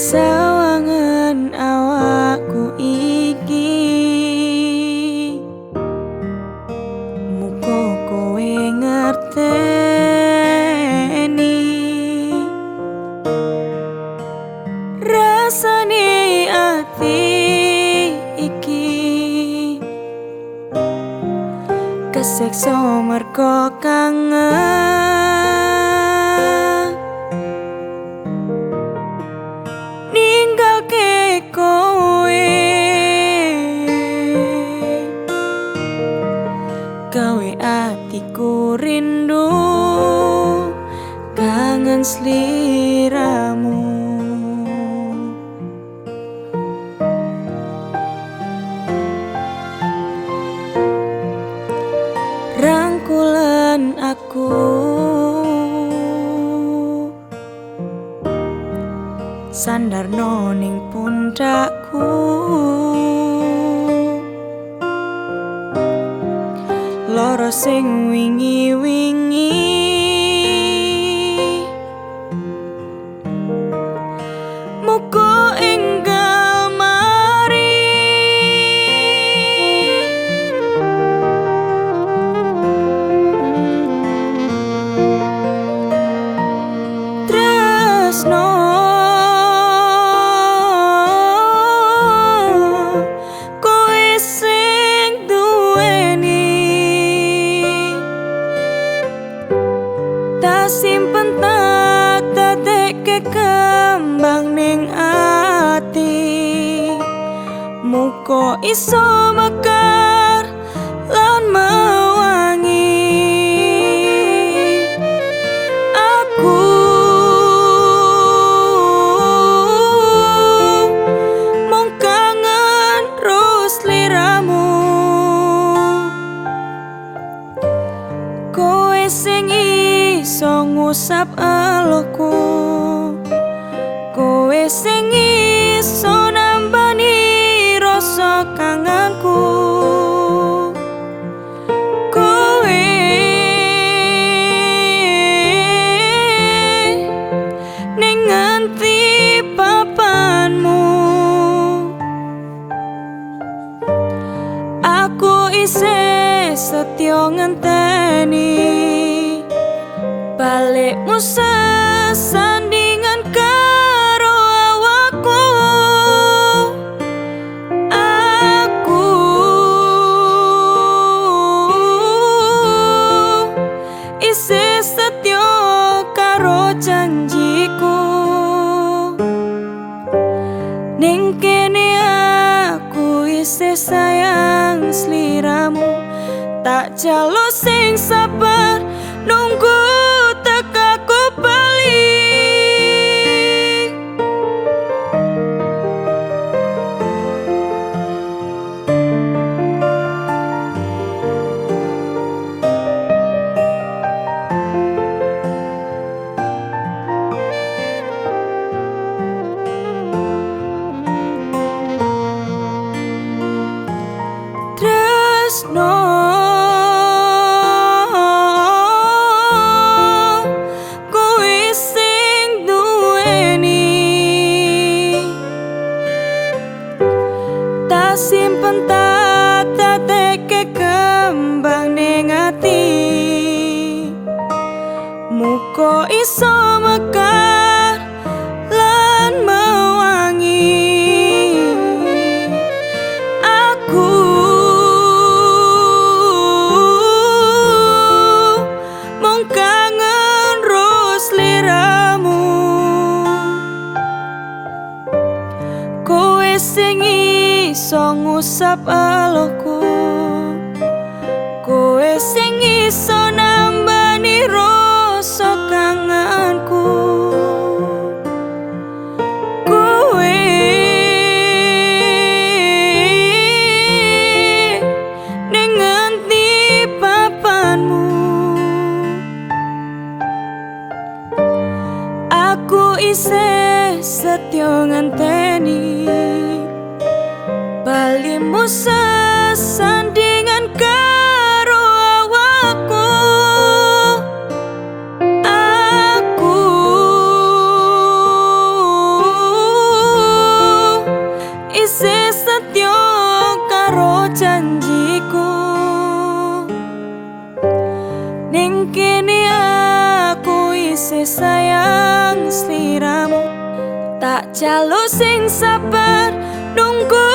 sawangan awakku iki. Muko kowe iki. Kesekso merko kangen atiku rindu kangen sliramu rangkulan aku. Sandar noning pundakku sing wingi-wingi muko iso mekar lan mewangi. Aku mung kangen terus liramu. Kowe sing iso ngusap eloku. Kowe sing iso nganti papanmu. Aku isih setyo ngenteni balikmu sesandingan aku isih sayang sliramu tak jalo sing sabar nunggu tresno kowe sing duweni. Tak simpen tak ngusap eloku kowe sing iso nambani rasa kangenku. Kowe. Ning nganti papanmu? Aku isih setyo ngenteni Bali musa sandingan karo awakku. Aku Isi setio karo janjiku. Ning kini aku isi sayang sliramu Tak jaluk sing sabar nunggu